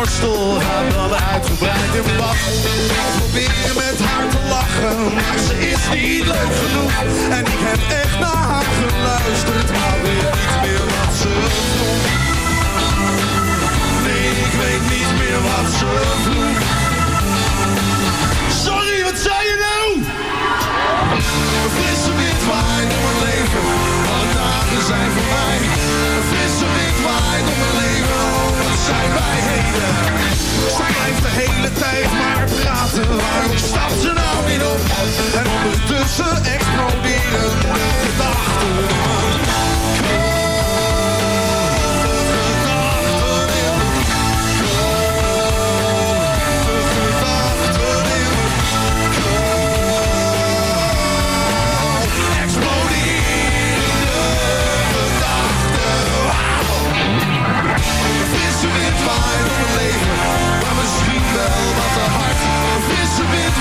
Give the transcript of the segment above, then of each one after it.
borstel gaat dan uitgebreid in bad. Probeer met haar te lachen, maar ze is niet leuk genoeg. En ik heb echt naar haar geluisterd, maar weet niet meer wat ze vroeg. Nee, ik weet niet meer wat ze vroeg. Ze blijft de hele tijd maar praten, waarom stapt ze nou niet op? En ondertussen exploderen de gedachten.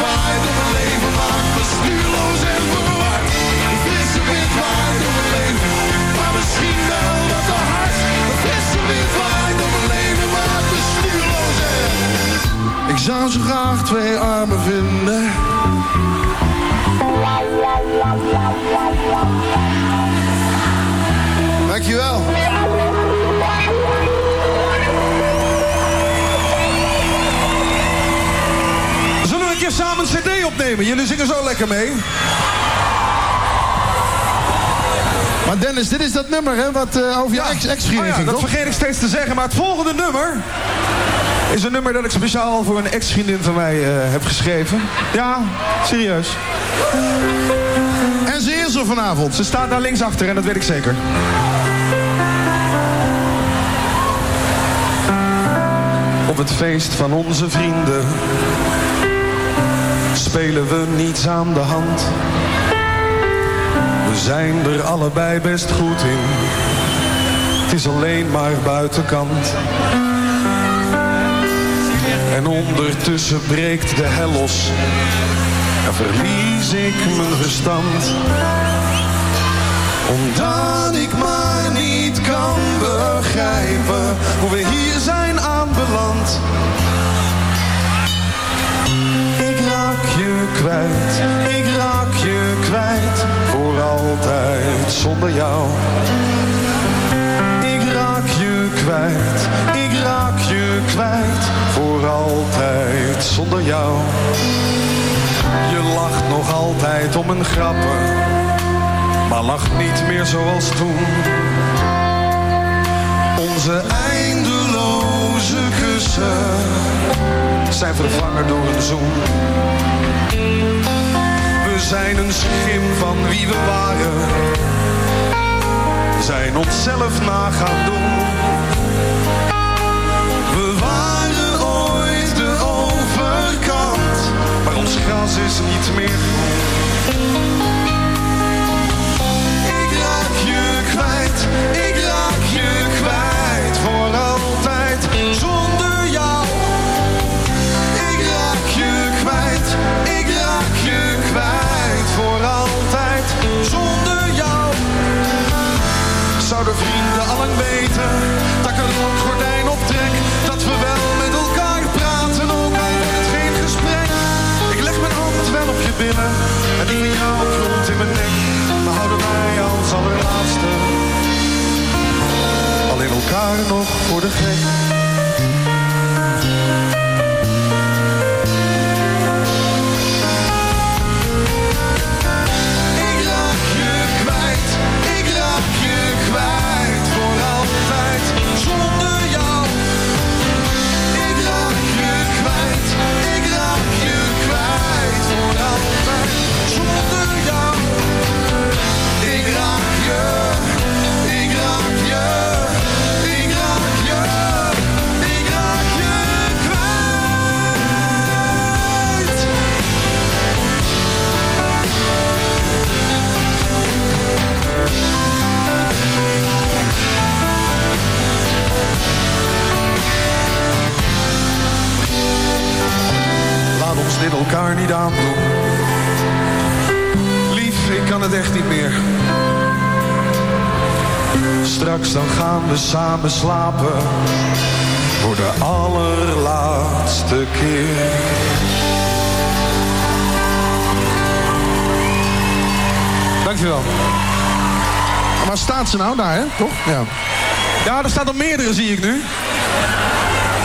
Waait mijn leven, maakt me stuurloos en verward. Wind leven, maakt. Ik zou zo graag twee armen vinden. Dankjewel. Samen een cd opnemen. Jullie zingen zo lekker mee. Maar Dennis, dit is dat nummer hè, wat uh, over je ex-vriendin oh ja, Dat vergeet ik steeds te zeggen, maar het volgende nummer... is een nummer dat ik speciaal voor een ex-vriendin van mij uh, heb geschreven. Ja, serieus. En ze is er vanavond. Ze staat daar linksachter en dat weet ik zeker. Op het feest van onze vrienden spelen we niets aan de hand. We zijn er allebei best goed in. Het is alleen maar buitenkant. En ondertussen breekt de hel los. En verlies ik mijn verstand. Omdat ik maar niet kan begrijpen hoe we hier zijn aanbeland je kwijt, ik raak je kwijt, voor altijd zonder jou. Ik raak je kwijt, ik raak je kwijt, voor altijd zonder jou. Je lacht nog altijd om een grappen, maar lacht niet meer zoals toen. Onze eindeloze kussen zijn vervangen door een zoen. We zijn een schim van wie we waren. Zijn onszelf na gaan doen. We waren ooit de overkant, maar ons gras is niet meer Ik zouden vrienden allang weten samen slapen voor de allerlaatste keer. Dankjewel. Maar staat ze nou daar, hè? Toch? Ja. Ja, er staat er meerdere, zie ik nu.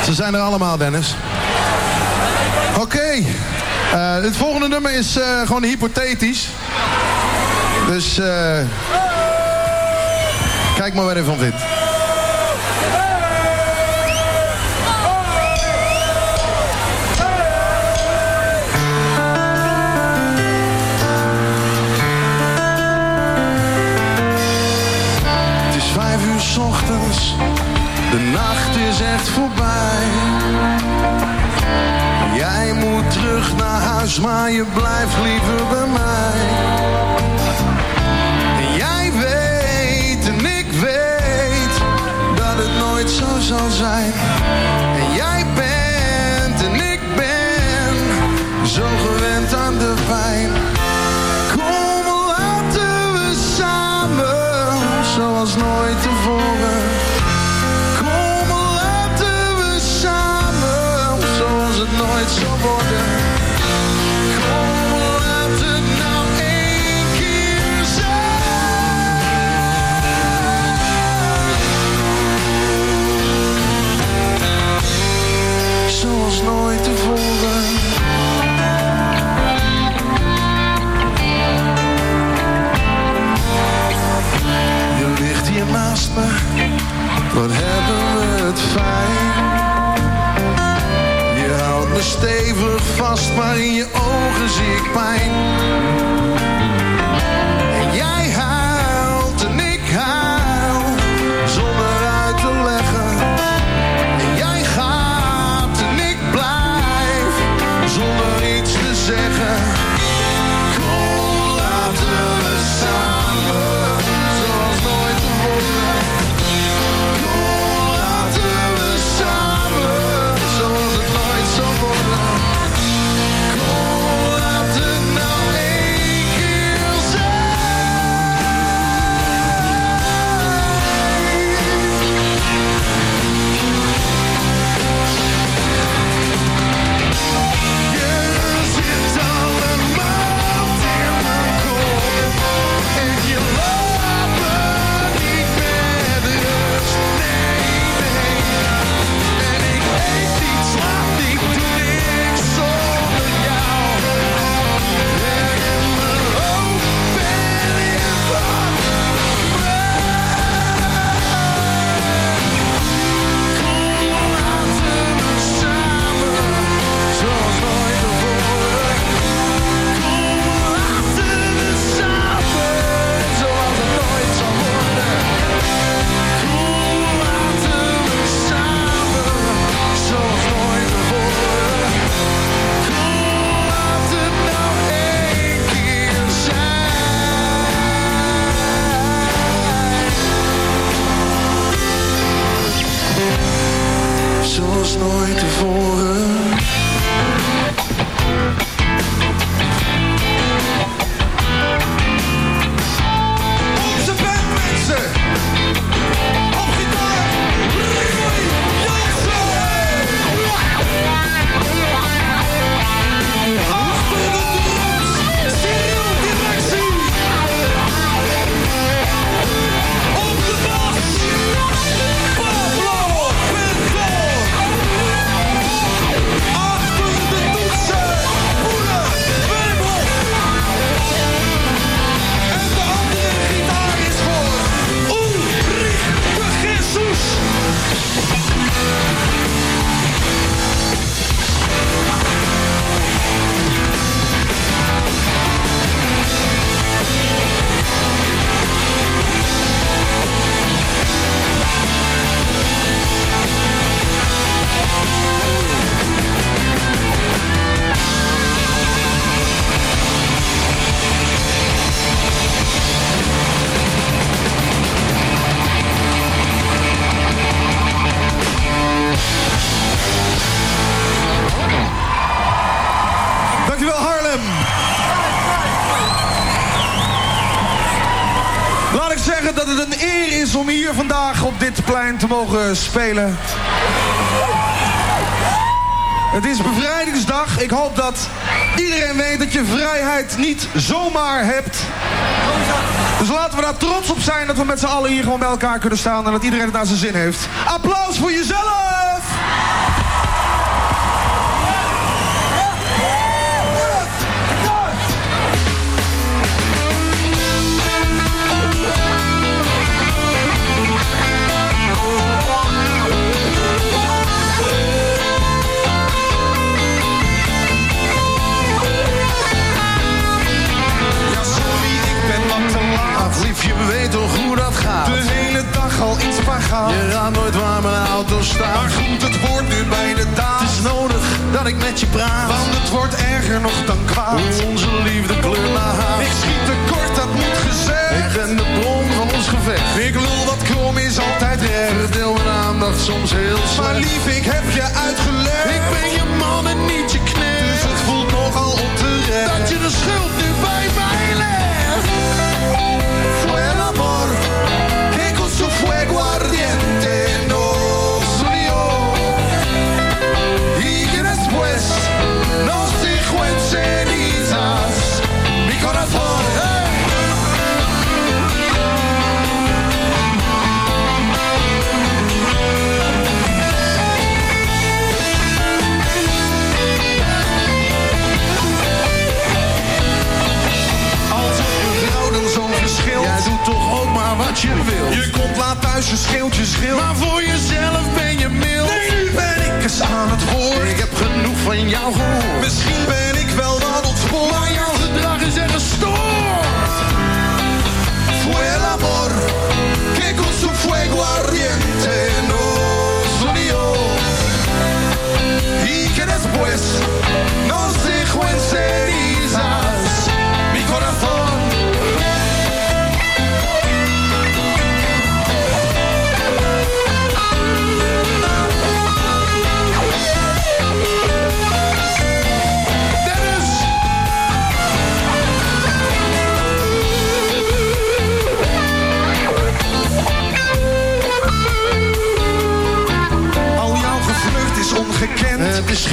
Ze zijn er allemaal, Dennis. Oké. Eh, het volgende nummer is eh, gewoon hypothetisch. Dus... eh kijk maar wat je van vindt. De nacht is echt voorbij. Jij moet terug naar huis, maar je blijft liever bij mij. En jij weet en ik weet dat het nooit zo zal zijn. Wat hebben we het fijn. Je houdt me stevig vast, maar in je ogen zie ik pijn. plein te mogen spelen. Het is bevrijdingsdag. Ik hoop dat iedereen weet dat je vrijheid niet zomaar hebt. Dus laten we daar trots op zijn dat we met z'n allen hier gewoon bij elkaar kunnen staan... en dat iedereen het naar zijn zin heeft. Applaus voor jezelf! Je raadt nooit waar mijn auto Maar staat. goed, het wordt nu bij de Het daad. is nodig dat ik met je praat. Want het wordt erger nog dan kwaad. Hoe onze liefde kleurt naar haat. Ik schiet tekort, dat moet Ik gezegd. ben de bron van ons gevecht. Ik lul wat krom is altijd recht. Verdeel mijn aandacht soms heel Maar slecht. lief, ik heb je uitgelegd. Ik ben je man en niet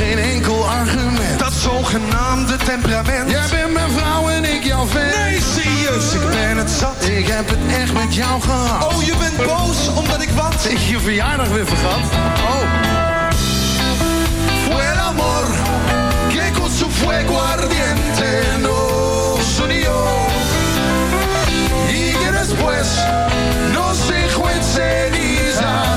geen enkel argument. Dat zogenaamde temperament. Jij bent mijn vrouw en ik jouw vent. Nee, serieus, ik ben het zat. Ik heb het echt met jou gehad. Oh, je bent boos omdat ik wat? Ik je verjaardag weer vergat. Oh. Fue el amor que con su fuego ardiente nos unió y que después nos dejó en cenizas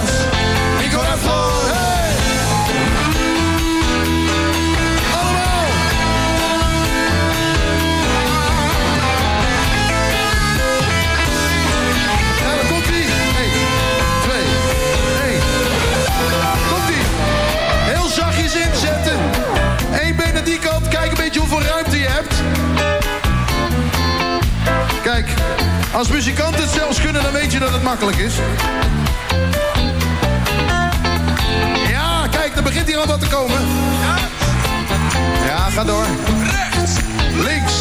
als muzikanten het zelfs kunnen, dan weet je dat het makkelijk is. Ja, kijk, er begint hier al wat te komen. Ja, ga door. Rechts, Links.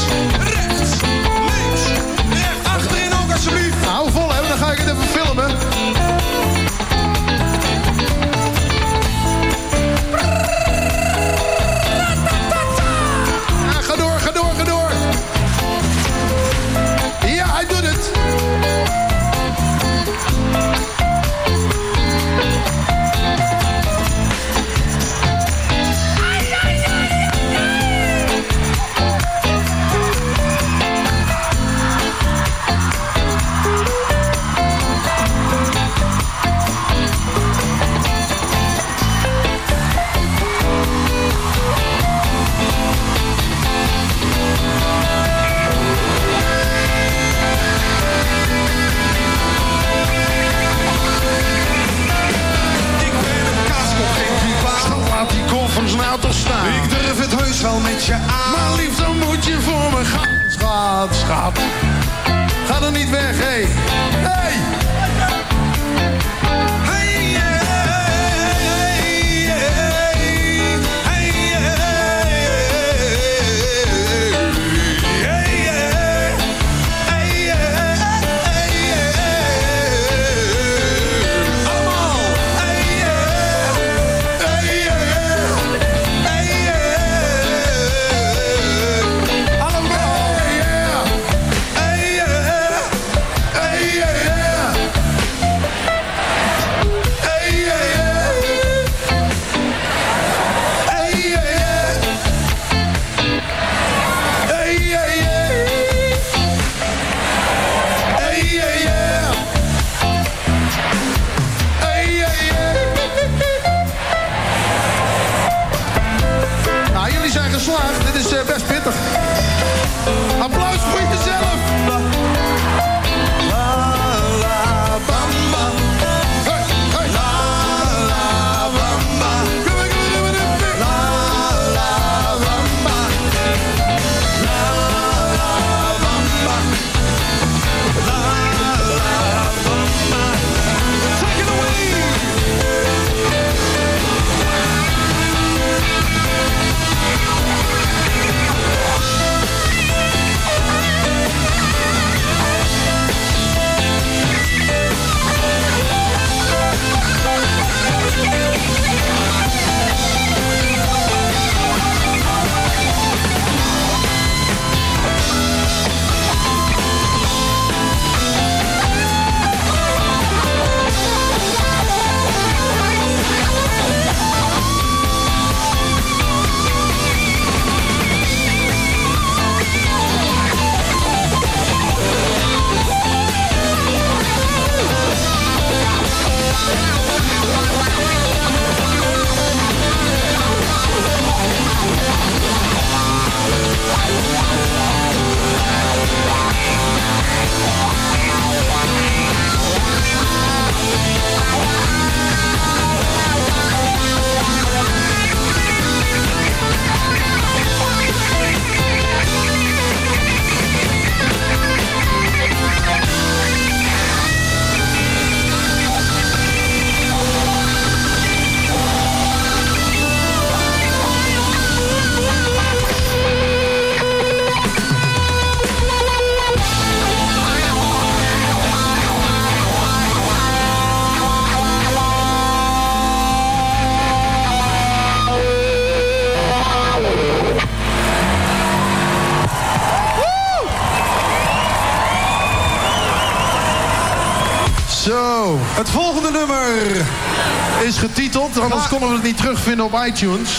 Wel met je aan. Maar lief, dan moet je voor me gaan. Schat, schat. Ga dan niet weg, hé. anders konden we het niet terugvinden op iTunes.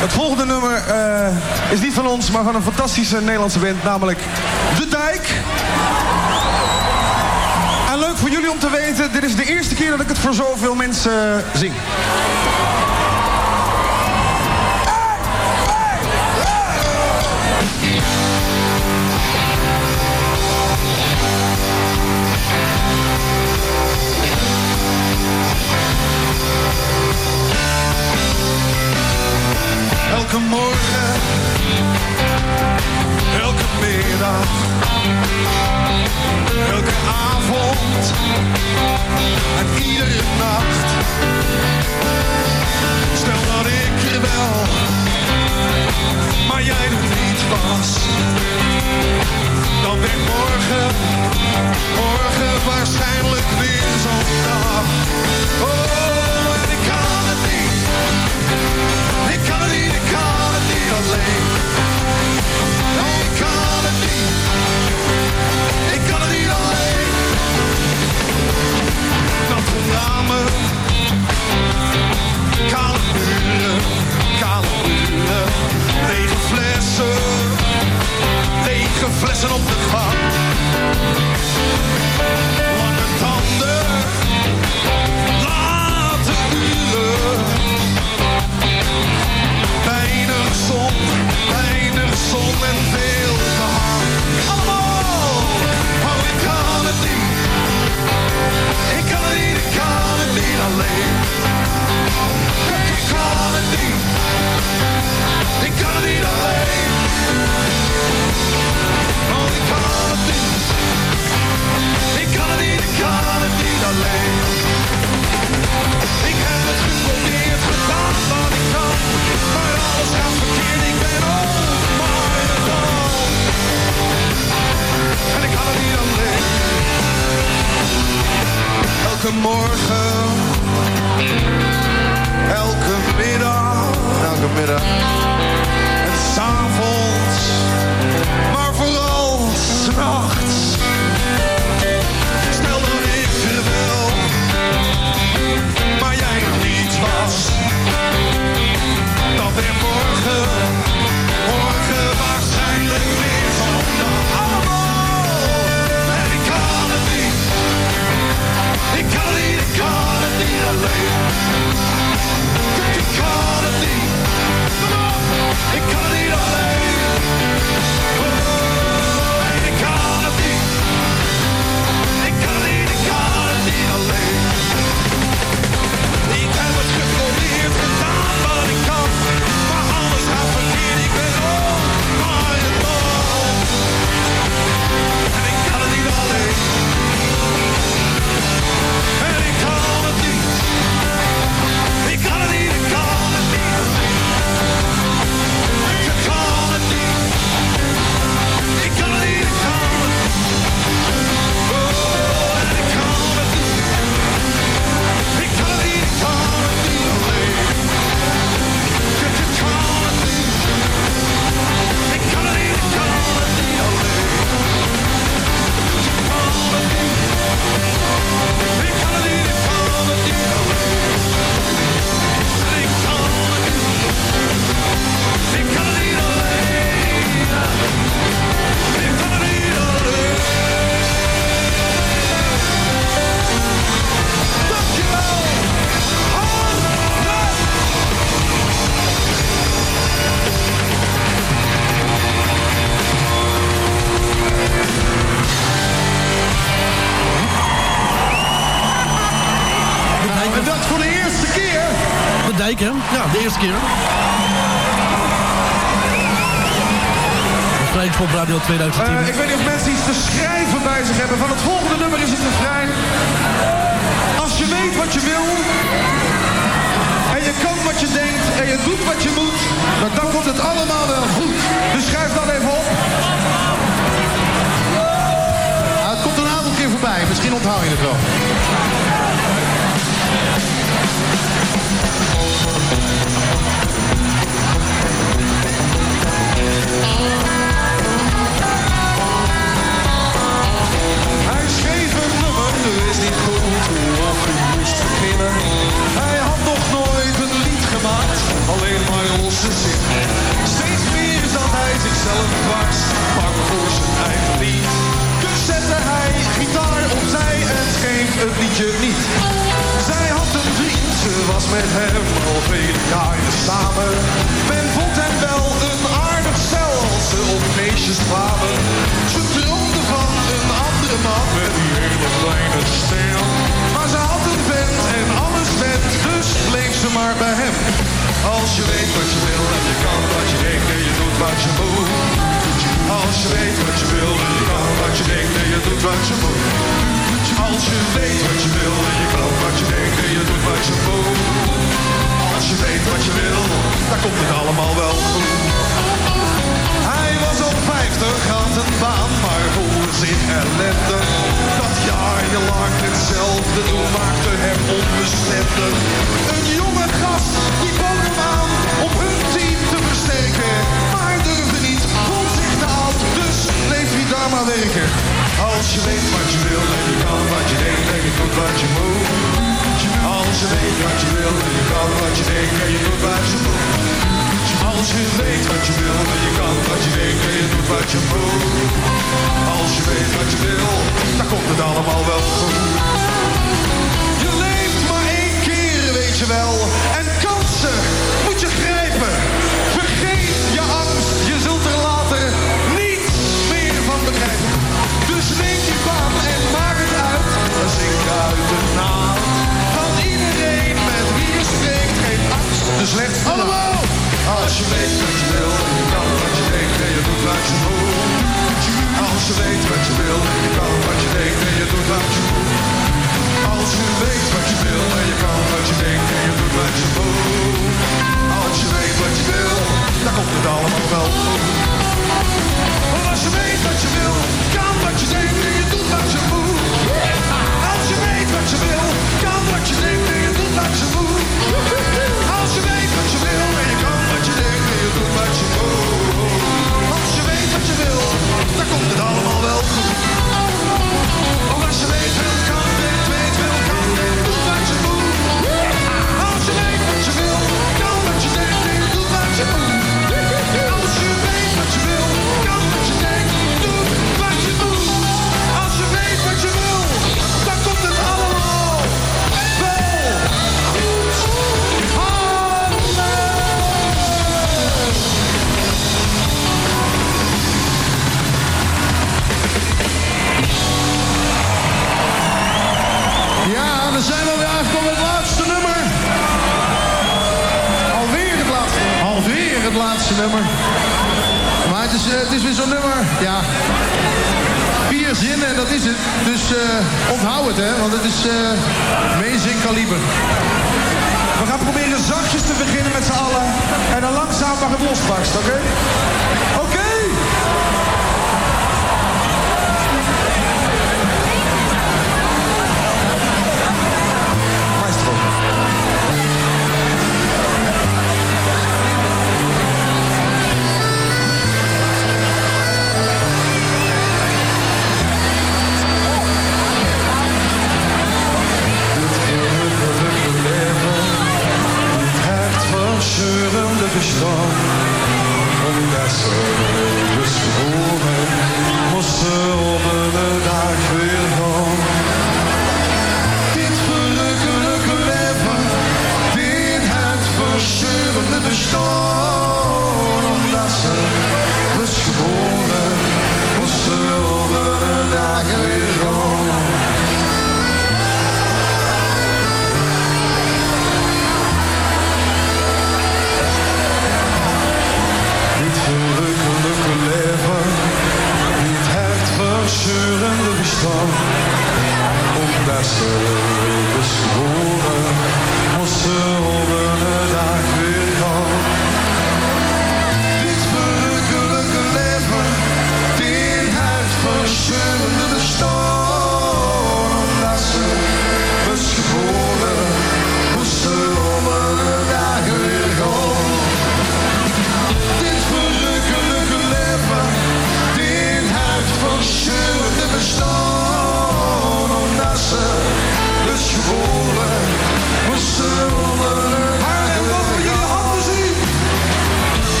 Het volgende nummer eh, is niet van ons, maar van een fantastische Nederlandse band, namelijk De Dijk. En leuk voor jullie om te weten, dit is de eerste keer dat ik het voor zoveel mensen eh, zing. Elke morgen, elke middag, elke avond en iedere nacht. Stel dat ik je wel, maar jij er niet was. Dan weer morgen, morgen waarschijnlijk weer zo'n dag. Oh,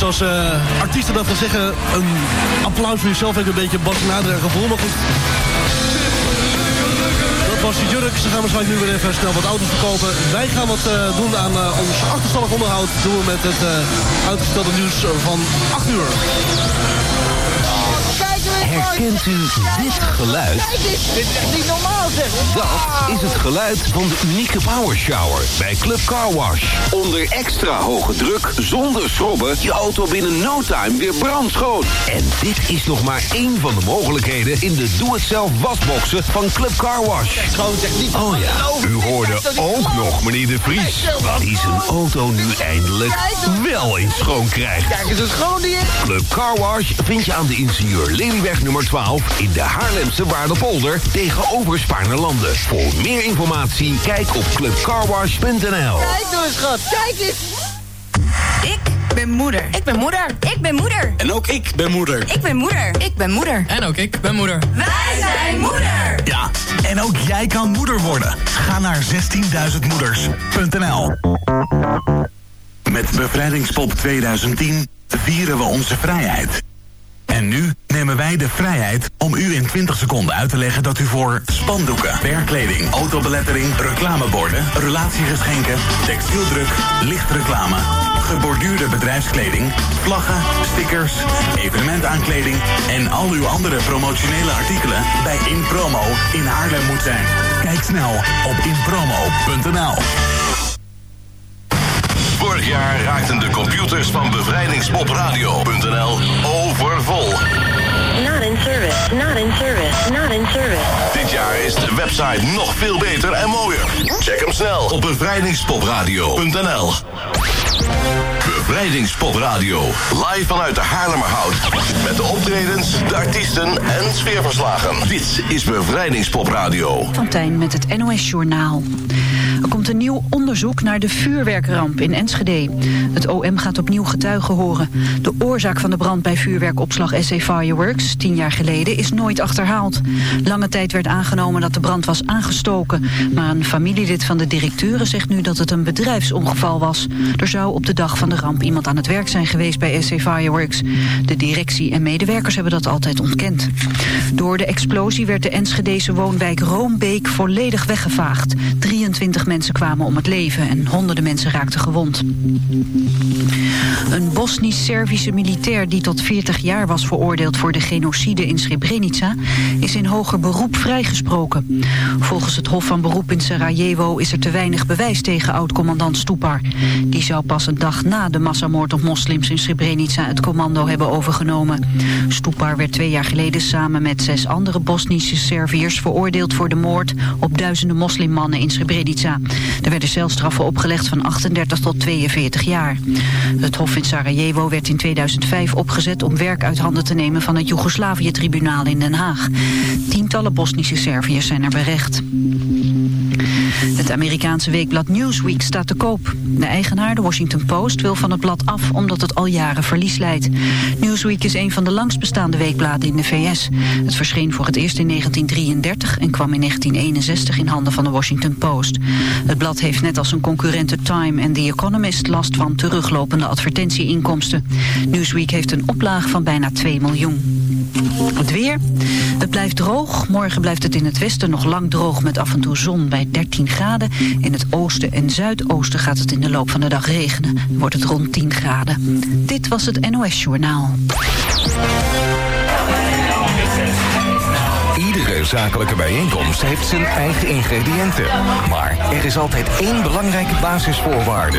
vanavond zoiets als uh, artiesten dat wil zeggen. Een applaus voor jezelf heeft een beetje Bas Nader gevoel. Maar goed. Dat was de jurk. Ze gaan waarschijnlijk nu weer even snel wat auto's verkopen. Wij gaan wat uh, doen aan uh, ons achterstallig onderhoud. Doen we met het uitgestelde nieuws van 8 uur. Herkent u dit geluid? Dit is echt niet normaal zeg. Dat is het geluid van de unieke power shower bij Club Car Wash. Onder extra hoge druk, zonder schrobben, je auto binnen no time weer brandschoon. En dit is nog maar één van de mogelijkheden in de doe-het-zelf wasboxen van Club Car Wash. Oh ja, u hoorde ook nog meneer De Vries. Die zijn auto nu eindelijk wel eens schoon krijgt. Kijk eens, een schoon die is. Club Car Wash vind je aan de ingenieur Lelyweg nummer 12 in de Haarlemse Waardepolder tegenover Spaarnerlanden. Voor meer informatie kijk op clubcarwash.nl. Kijk nou eens, schat. Kijk eens. Ik ben moeder. Ik ben moeder. Ik ben moeder. En ook ik ben moeder. Ik ben moeder. Ik ben moeder. En ook ik ben moeder. Wij zijn moeder. Ja, en ook jij kan moeder worden. Ga naar 16.000moeders.nl Met Bevrijdingspop 2010 vieren we onze vrijheid. En nu nemen wij de vrijheid om u in 20 seconden uit te leggen dat u voor spandoeken, werkkleding, autobelettering, reclameborden, relatiegeschenken, textieldruk, lichtreclame, geborduurde bedrijfskleding, vlaggen, stickers, evenementaankleding en al uw andere promotionele artikelen bij InPromo in Haarlem moet zijn. Kijk snel op inpromo.nl. Vorig jaar raakten de computers van bevrijdingspopradio.nl overvol. Not in service, not in service, not in service. Dit jaar is de website nog veel beter en mooier. Check hem snel op bevrijdingspopradio.nl. Bevrijdingspopradio. Live vanuit de Haarlemmerhout. Met de optredens, de artiesten en sfeerverslagen. Dit is Bevrijdingspopradio. Van met het NOS Journaal. Komt een nieuw onderzoek naar de vuurwerkramp in Enschede. Het OM gaat opnieuw getuigen horen. De oorzaak van de brand bij vuurwerkopslag SC Fireworks, tien jaar geleden, is nooit achterhaald. Lange tijd werd aangenomen dat de brand was aangestoken. Maar een familielid van de directeuren zegt nu dat het een bedrijfsongeval was. Er zou op de dag van de ramp iemand aan het werk zijn geweest bij SC Fireworks. De directie en medewerkers hebben dat altijd ontkend. Door de explosie werd de Enschedese woonwijk Roombeek volledig weggevaagd. 23 mensen kwamen om het leven en honderden mensen raakten gewond. Een Bosnisch-Servische militair die tot 40 jaar was veroordeeld voor de genocide in Srebrenica is in hoger beroep vrijgesproken. Volgens het Hof van Beroep in Sarajevo is er te weinig bewijs tegen oud-commandant Stoepar. Die zou pas een dag na de massamoord op moslims in Srebrenica het commando hebben overgenomen. Stoepar werd twee jaar geleden samen met zes andere Bosnische Serviërs veroordeeld voor de moord op duizenden moslimmannen in Srebrenica. Er werden celstraffen opgelegd van 38 tot 42 jaar. Het Hof in Sarajevo werd in 2005 opgezet om werk uit handen te nemen van het Joegoslavië-tribunaal in Den Haag. Tientallen Bosnische Serviërs zijn er berecht. Het Amerikaanse weekblad Newsweek staat te koop. De eigenaar, de Washington Post, wil van het blad af omdat het al jaren verlies leidt. Newsweek is een van de langst bestaande weekbladen in de VS. Het verscheen voor het eerst in 1933 en kwam in 1961 in handen van de Washington Post. Het blad heeft net als zijn concurrenten Time en The Economist last van teruglopende advertentieinkomsten. Newsweek heeft een oplage van bijna 2 miljoen. Het weer. Het blijft droog. Morgen blijft het in het westen nog lang droog met af en toe zon bij 13 graden. In het oosten en zuidoosten gaat het in de loop van de dag regenen. Wordt het rond 10 graden. Dit was het NOS Journaal. Iedere zakelijke bijeenkomst heeft zijn eigen ingrediënten. Maar er is altijd één belangrijke basisvoorwaarde.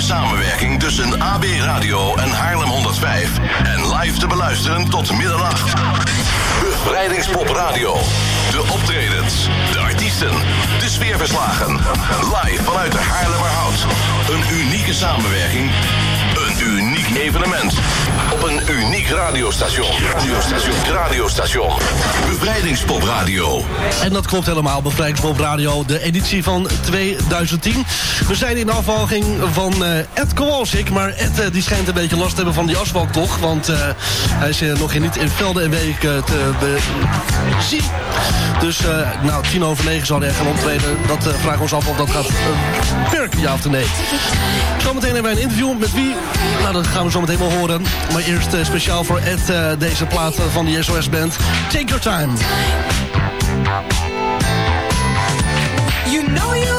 Samenwerking tussen AB Radio en Haarlem 105. En live te beluisteren tot middernacht. Bevrijdingspop Radio. De optredens, de artiesten, de sfeerverslagen. Live vanuit de Haarlemmerhout. Een unieke samenwerking. Een uniek evenement. Op een uniek radiostation. Radiostation. Radiostation. Bevrijdingspop Radio. En dat klopt helemaal, Bevrijdingspop Radio, de editie van 2010. We zijn in afwaging van eh, Ed Kowalsik, maar Ed eh, die schijnt een beetje last te hebben van die asfalt toch, want eh, hij is nog in, niet in velden en weken te zien. Dus nou, tien over negen zal hij gaan optreden. Dat vragen we ons af of dat gaat werken, ja of nee. Zometeen hebben wij een interview met wie? Nou, dat gaan we zo meteen wel horen. Eerst speciaal voor Ed eh, deze plaat eh, van de SOS-band. Take your time. You know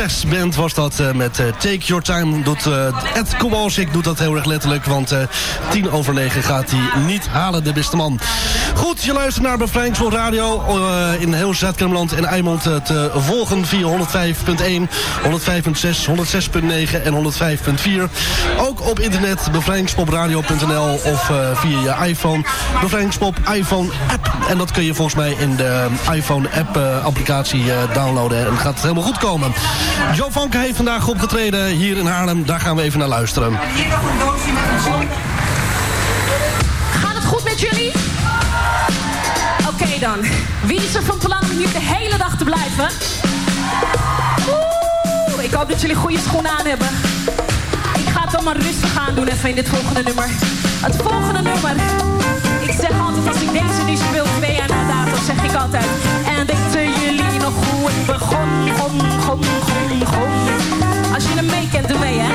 Success Band was dat eh, met eh, Take Your Time. Doet, uh, Ed Kowalsik doet dat heel erg letterlijk, want eh, tien over negen gaat hij niet halen, de beste man. Goed, je luistert naar Bevrijdingsvol Radio eh, in heel Zuid-Kennemerland en Eimond eh, te volgen via 105.1, 105.6, 106.9 en 105.4. Op internet bevrijdingspopradio.nl of eh, via je iPhone. Bevrijdingspop iPhone app. En dat kun je volgens mij in de iPhone app eh, applicatie eh, downloaden. En gaat het helemaal goed komen. Joe Vanke heeft vandaag opgetreden hier in Haarlem. Daar gaan we even naar luisteren. Gaat het goed met jullie? Oké dan. Wie is er van plan om hier de hele dag te blijven? Ik hoop dat jullie goede schoenen aan hebben. Het maar rustig aan doen even in dit volgende nummer. Het volgende nummer. Ik zeg altijd als ik deze nu speel twee jaar na datum, zeg ik altijd. En weten jullie nog hoe het begon? Gon, gon, gon, gon. Als je hem mee kent, doe mee hè.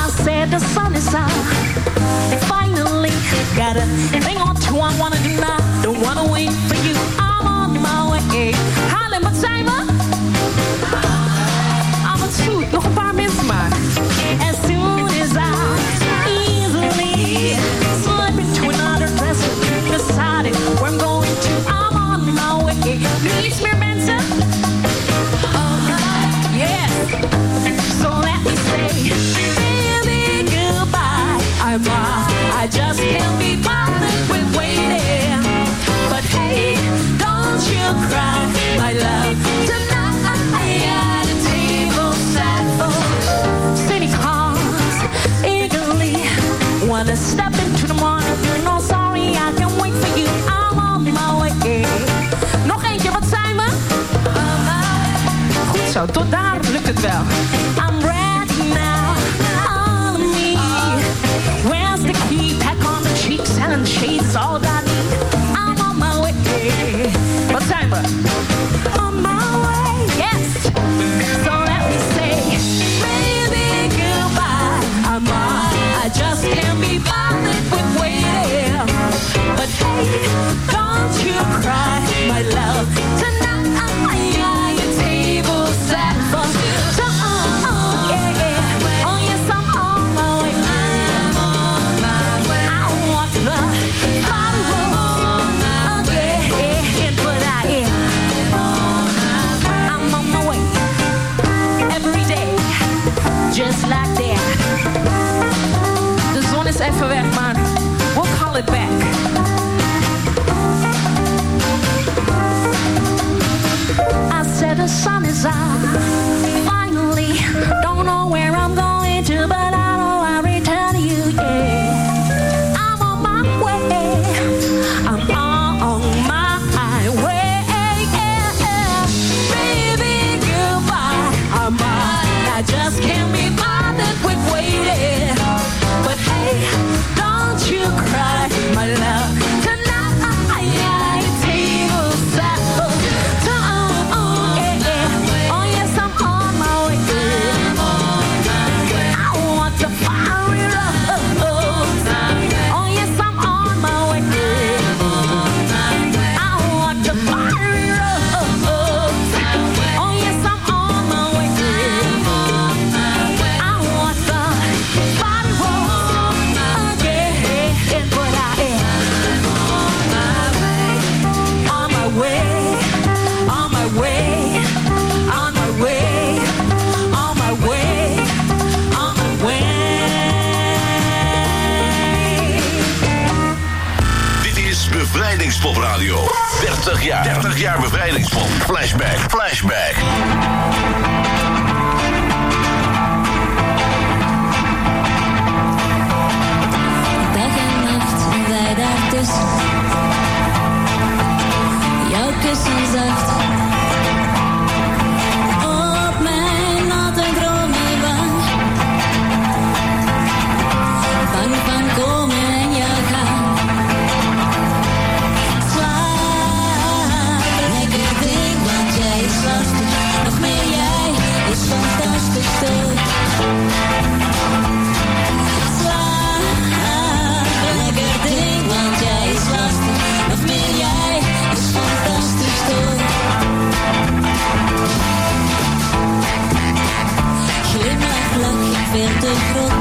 I said the sun is out. Finally, got a thing or two I wanna do now. Don't wanna wait for you. I'm on my way. Wat zijn tot daar lukt het wel. Is Bevrijdingspop Radio. 30 jaar. 30 jaar bevrijdingspop. Flashback. Flashback. Dag en nacht wij daartussen. Jouw kussen zacht. dentro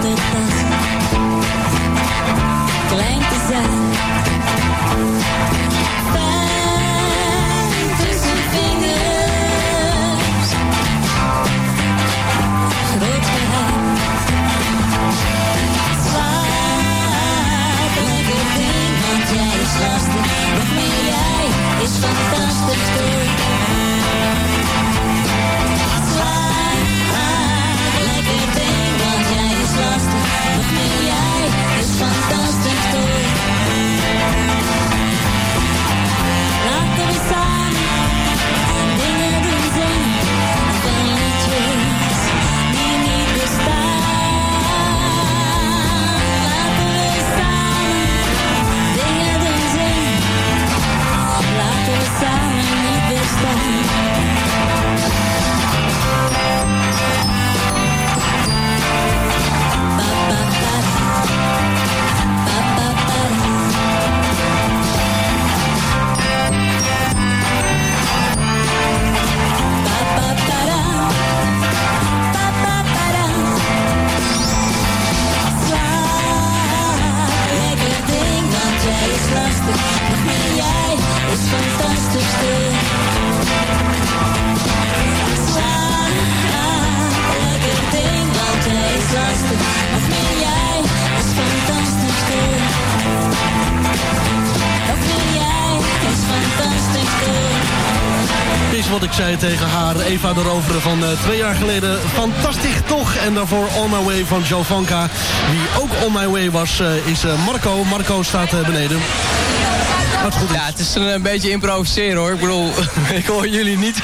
Eva de van eh, twee jaar geleden. Fantastisch toch. En daarvoor On My Way van Jovanka. Wie ook On My Way was, eh, is eh, Marco. Marco staat beneden. Wat goed. Ja, het is een, een beetje improviseren hoor. Ik bedoel, ik hoor jullie niet.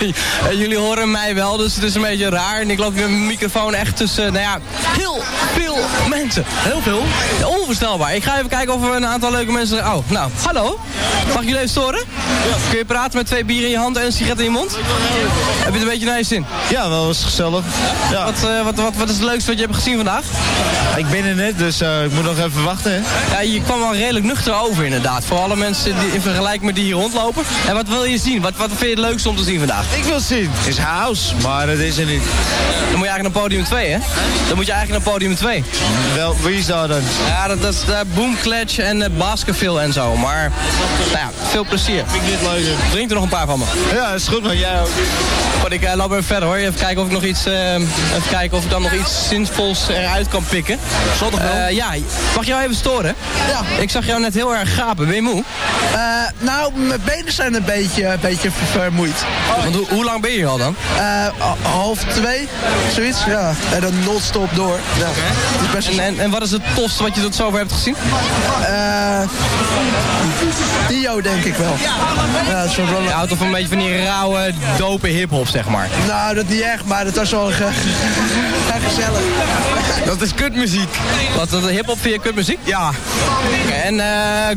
En jullie horen mij wel, dus het is een beetje raar. En ik loop met mijn microfoon echt tussen, nou ja, heel veel mensen. Heel veel? Onvoorstelbaar. Ik ga even kijken of we een aantal leuke mensen... Oh, nou, hallo. Mag ik jullie even storen? Kun je praten met twee bieren in je hand en een sigaret in je mond? Heb je het een beetje naar je zin? Ja, wel eens gezellig. Ja. Wat, eh, wat, wat, wat is het leukste wat je hebt gezien vandaag? Ik ben er net, dus eh, ik moet nog even wachten. Hè. Ja, je kwam wel redelijk nuchter over inderdaad. Voor alle mensen die, in vergelijking met die hier rondlopen. En wat wil je zien? Wat, wat vind je het leukste om te zien vandaag? Ik wil zien. Het is house, maar het is er niet. Dan moet je eigenlijk naar podium 2, hè? Dan moet je eigenlijk naar podium 2. Wel, wie is daar dan? Ja, dat, dat is uh, Boom en uh, Baskerville en zo. Maar, nou ja, veel plezier. Drink er nog een paar van me. Ja, is goed, maar jij ook. Goed, ik uh, loop even verder hoor. Even kijken of ik nog iets, uh, even kijken of ik dan nog iets zinvols eruit kan pikken. Zal toch wel? Uh, ja, mag jou even storen? Ja. Ik zag jou net heel erg gapen. Ben je moe? Uh, nou, mijn benen zijn een beetje, een beetje vermoeid. Want ho hoe lang ben je al dan? Half twee, zoiets, ja. En dan non-stop door. Ja. Okay. En, en, en, wat is het tofste wat je tot zover hebt gezien? Dio denk ik wel. Ja, roller. Je houdt toch een beetje van die rauwe, dope hip-hop, zeg maar? Nou, dat niet echt, maar dat was wel ge gezellig. Dat is kutmuziek. Wat, dat hip-hop vind je kutmuziek? Ja. En uh,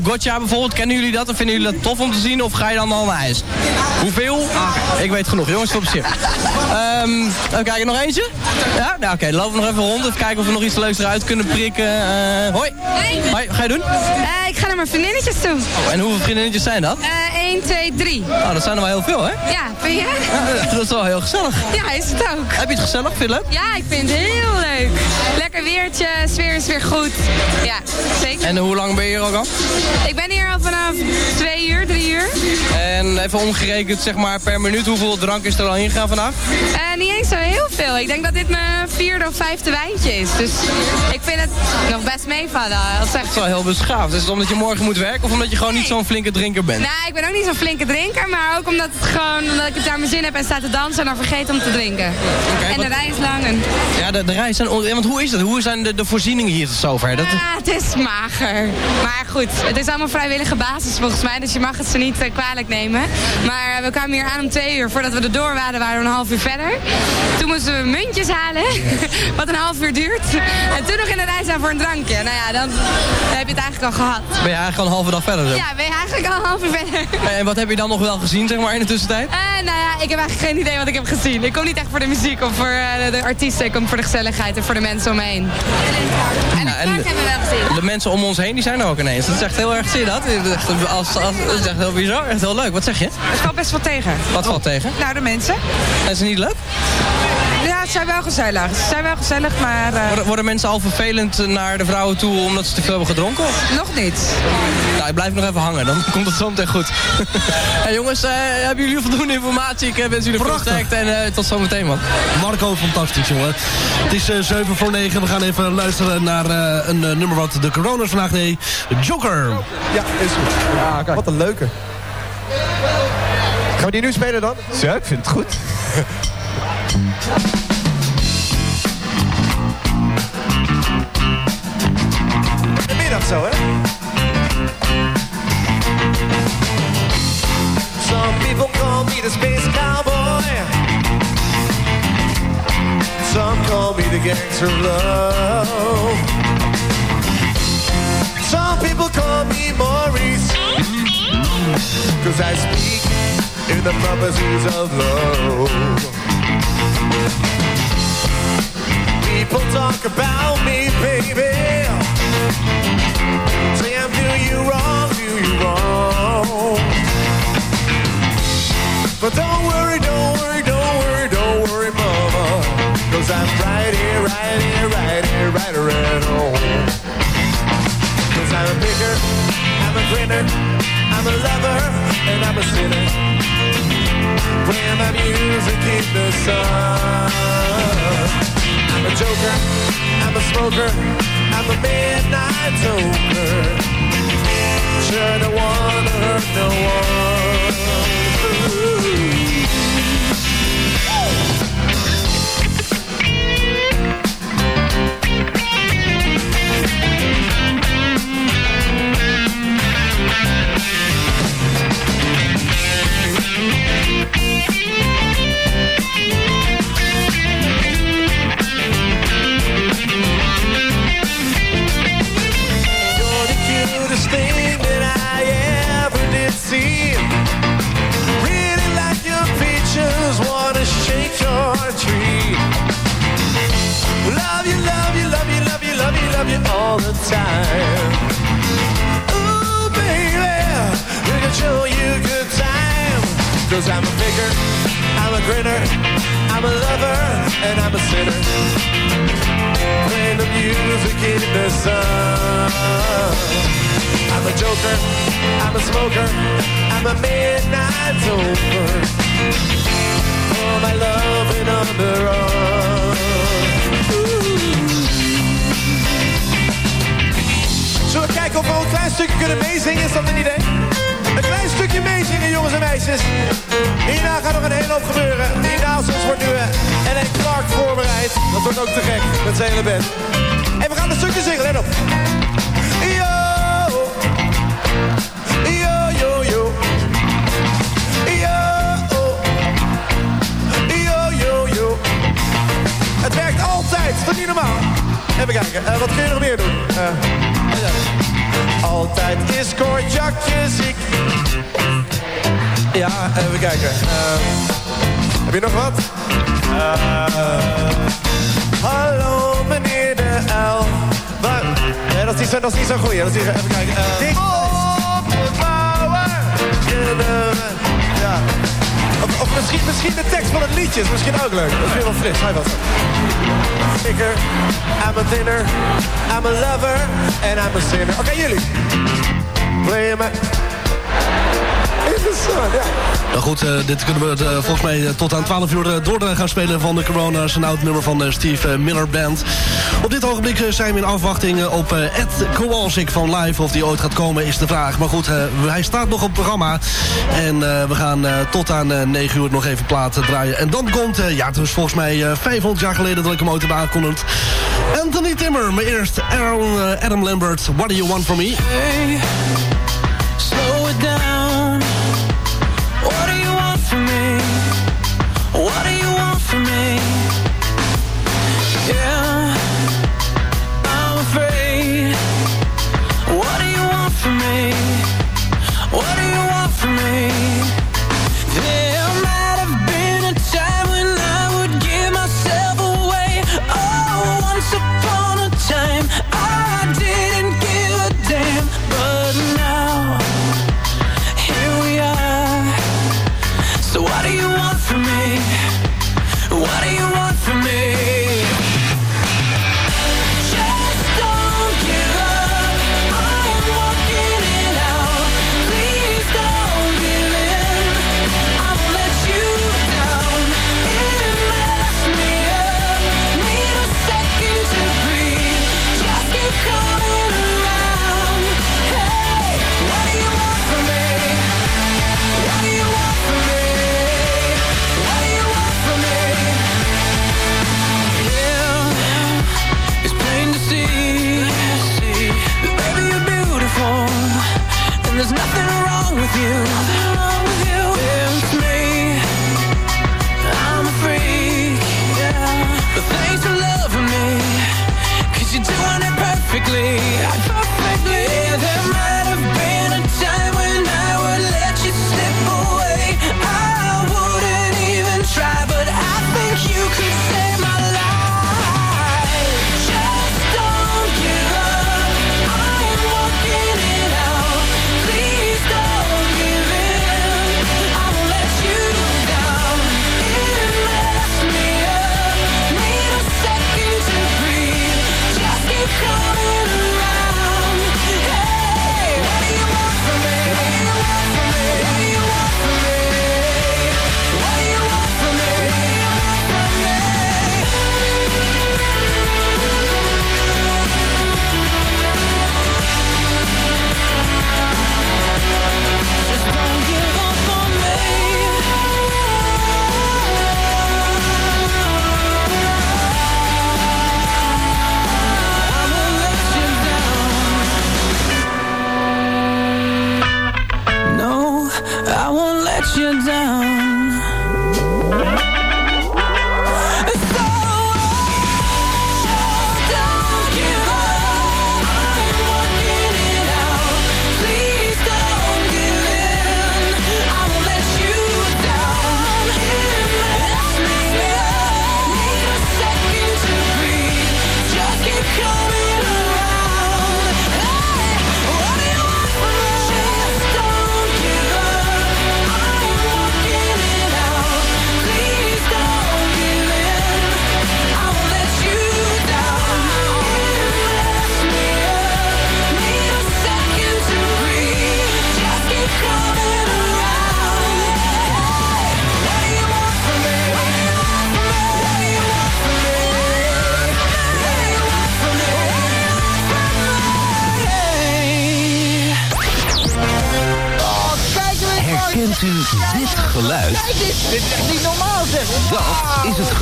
Gotcha bijvoorbeeld, kennen jullie dat? Of vinden jullie dat tof om te zien? Of ga je dan al naar huis? Hoeveel? Ik weet genoeg. Jongens, veel plezier. Um, even kijken, nog eentje? Ja? Nou, oké, okay, lopen we nog even rond. Even kijken of we nog iets leuks eruit kunnen prikken. Uh, hoi. Hoi. Hoi, ga je doen? Uh, ik ga naar mijn vriendinnetjes toe. Oh, en hoeveel vriendinnetjes zijn dat? Uh, 1, 2, 3. Oh, dat zijn er wel heel veel, hè? Ja, vind je? Ja, dat is wel heel gezellig. Ja, is het ook. Heb je het gezellig? Vind je het leuk? Ja, ik vind het heel leuk. Lekker weertje, sfeer is weer goed. Ja, zeker. En hoe lang ben je hier ook al? Ik ben hier al vanaf twee uur, drie uur. En even omgerekend, zeg maar, per minuut, hoeveel drank is er al ingegaan vandaag? Uh, niet eens zo heel veel. Ik denk dat dit mijn vierde of vijfde wijntje is. Dus ik vind het nog best meevallen. Dat is wel heel beschaafd. Is het omdat je morgen moet werken of omdat je gewoon nee. niet zo'n flinke drinker bent? Nou, ik ben ook niet zo'n flinke drinker, maar ook omdat, het gewoon, omdat ik het naar mijn zin heb en sta te dansen en dan vergeet om te drinken. Okay, en de rij is lang. En... Ja, de, de rij zijn... Want hoe is dat? Hoe zijn de, de voorzieningen hier tot zover? Dat... Ja, het is mager. Maar goed, het is allemaal vrijwillige basis volgens mij, dus je mag het ze niet uh, kwalijk nemen. Maar uh, we kwamen hier aan om twee uur. Voordat we er door waren, waren we een half uur verder. Toen moesten we muntjes halen, wat een half uur duurt. En toen nog in de rij staan voor een drankje. Nou ja, dan, dan heb je het eigenlijk al gehad. Ben je eigenlijk al een halve dag verder? Zo? Ja, ben je eigenlijk al een half uur verder. En wat heb je dan nog wel gezien, zeg maar, in de tussentijd? Uh, nou ja, ik heb eigenlijk geen idee wat ik heb gezien. Ik kom niet echt voor de muziek of voor uh, de artiesten. Ik kom voor de gezelligheid en voor de mensen om me heen. En, en de, hebben we wel gezien. De mensen om ons heen, die zijn er ook ineens. Dat is echt heel erg, zie je dat? Als, als, dat is echt heel bizar, echt heel leuk. Wat zeg je? Het valt best wel tegen. Wat valt tegen? Nou, de mensen. Is het niet leuk? Ja, het zijn wel gezellig. Ze zijn wel gezellig, maar... Uh... Worden, worden, mensen al vervelend naar de vrouwen toe omdat ze te veel hebben gedronken? Of? Nog niet. Nou, ik blijf nog even hangen, dan komt het zo meteen goed. hey, jongens, uh, hebben jullie voldoende informatie? Ik wens jullie veel sterkte en uh, tot zometeen, man. Marco, fantastisch, jongen. Het is 7 voor 9. We gaan even luisteren naar een nummer wat de corona's vandaag deed. Joker. Ja, is goed. Ja, kijk. Wat een leuke. Gaan we die nu spelen dan? Ja, ik vind het goed. Middag zo. Some people call me the space cowboy. Some call me the gangster of love. Some people call me Maurice. Cause I speak in the prophecies of love. People talk about me, baby. Say I'm you wrong, do you wrong. But don't worry, don't worry, don't worry, don't worry, I'm right here, right here, right here, right around I'm a picker, I'm a I'm a lover, and I'm a my music the sun. I'm a joker, I'm a smoker, I'm a midnight toker. Sure don't wanna hurt no one. Heb je nog wat? Uh, hallo meneer de L. Maar, nee, dat, is niet zo, dat is niet zo goed. Dat is even kijken. Uh, Dik power. Ja. Of, misschien, misschien de tekst van het liedje is misschien ook leuk. Dat is weer wel fris. Hij was Sticker. I'm a thinner. I'm a lover. And I'm a sinner. Oké, jullie. Play me. Nou goed, eh, dit kunnen we eh, volgens mij eh, tot aan 12 uur door gaan spelen van de Corona's. Een oud nummer van de Steve Miller Band. Op dit ogenblik zijn we in afwachting op Ed Kowalsik van Live. Of die ooit gaat komen is de vraag. Maar goed, hij staat nog op programma. En we gaan tot aan 9 uur nog even platen draaien. En dan komt, ja het is volgens mij 500 jaar geleden dat ik hem ooit heb aangekondigd. Anthony Timmer, maar eerst Aaron, Adam Lambert, What Do You Want From Me? Hey. What are you-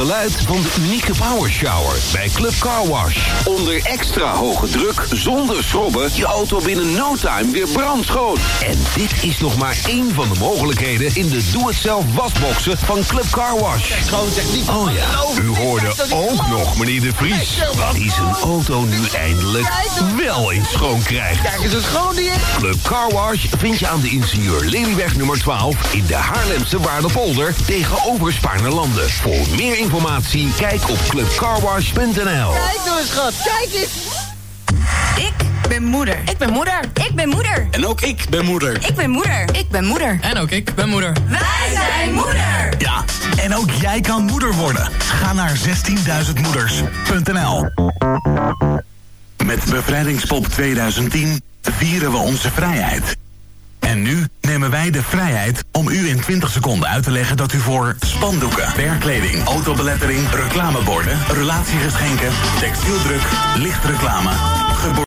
geluid van de unieke power shower bij Club Car Wash. Onder extra hoge druk, zonder schrobben, je auto binnen no time weer brandschoon. En dit is nog maar één van de mogelijkheden in de doe-het-zelf wasboxen van Club Car Wash. Oh ja, u hoorde ook nog meneer De Vries. Dat hij zijn auto nu eindelijk wel eens schoon krijgt. Kijk eens, het schoon die is. Club Car Wash vind je aan de ingenieur Lelyweg nummer 12 in de Haarlemse Waardepolder tegenover Spaarne-Landen. Voor meer informatie kijk op clubcarwash.nl. Kijk nou eens, schat. Kijk eens. Ik ben moeder. Ik ben moeder. Ik ben moeder. En ook ik ben moeder. Ik ben moeder. Ik ben moeder. En ook ik ben moeder. Wij zijn moeder. Ja, en ook jij kan moeder worden. Ga naar 16.000moeders.nl Met Bevrijdingspop 2010 vieren we onze vrijheid. En nu nemen wij de vrijheid om u in 20 seconden uit te leggen dat u voor spandoeken, werkkleding, autobelettering, reclameborden, relatiegeschenken, textieldruk, lichtreclame